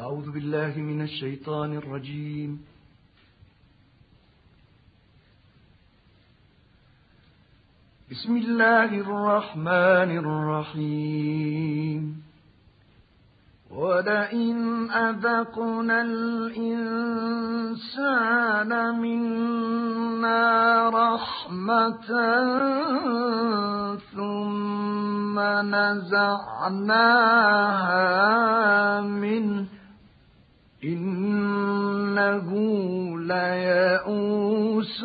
أعوذ بالله من الشيطان الرجيم. بسم الله الرحمن الرحيم. ولئن أذقنا الإنسان منا رحمة ثم نزعناها منه. إنه ليئوس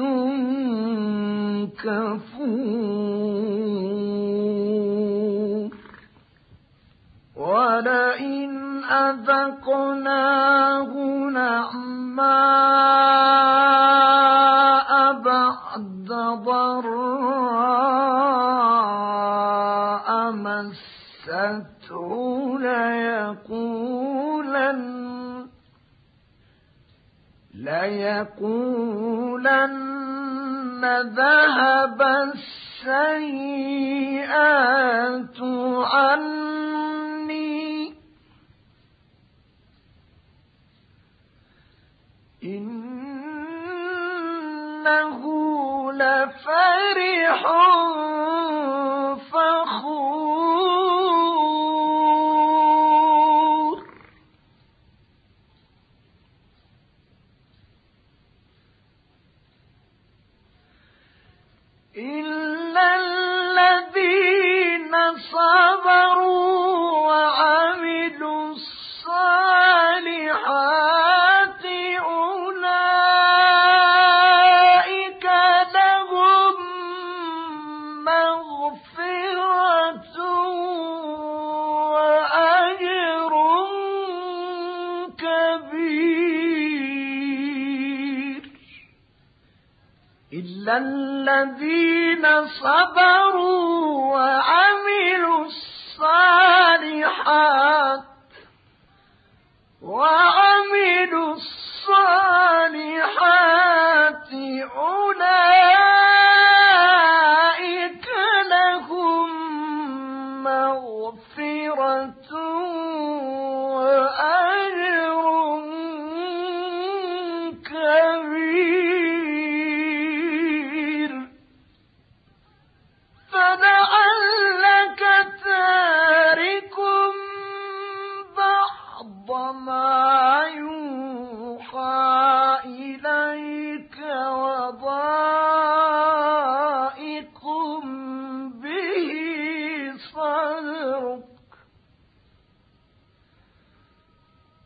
كفور. ولئن أذقناه نعماء بعد ضراء مسته ليقولن ليقولن ذهب السيئات عني. إنه لفرح إلا الذين صبروا وعملوا الصالحات وعملوا الصالحات أولئك لهم مغفرة وأجر كبير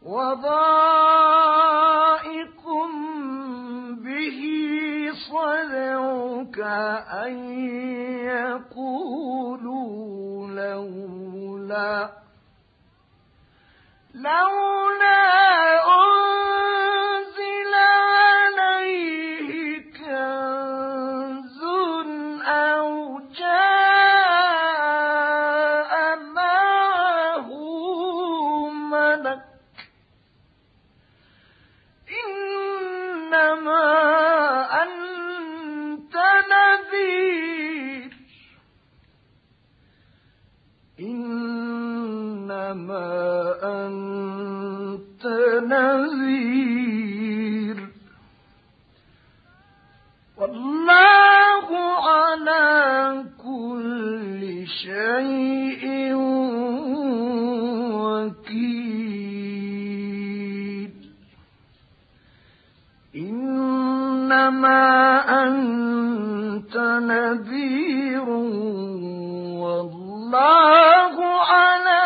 وضائق به صدرك أن يقولوا لولا لولا إنما أنت نذير. والله على كل شيء إنما أنت نذير والله على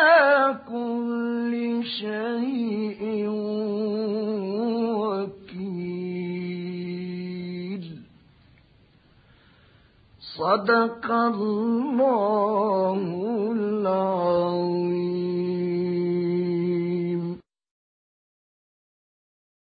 كل شيء وكيل. صدق الله العظيم.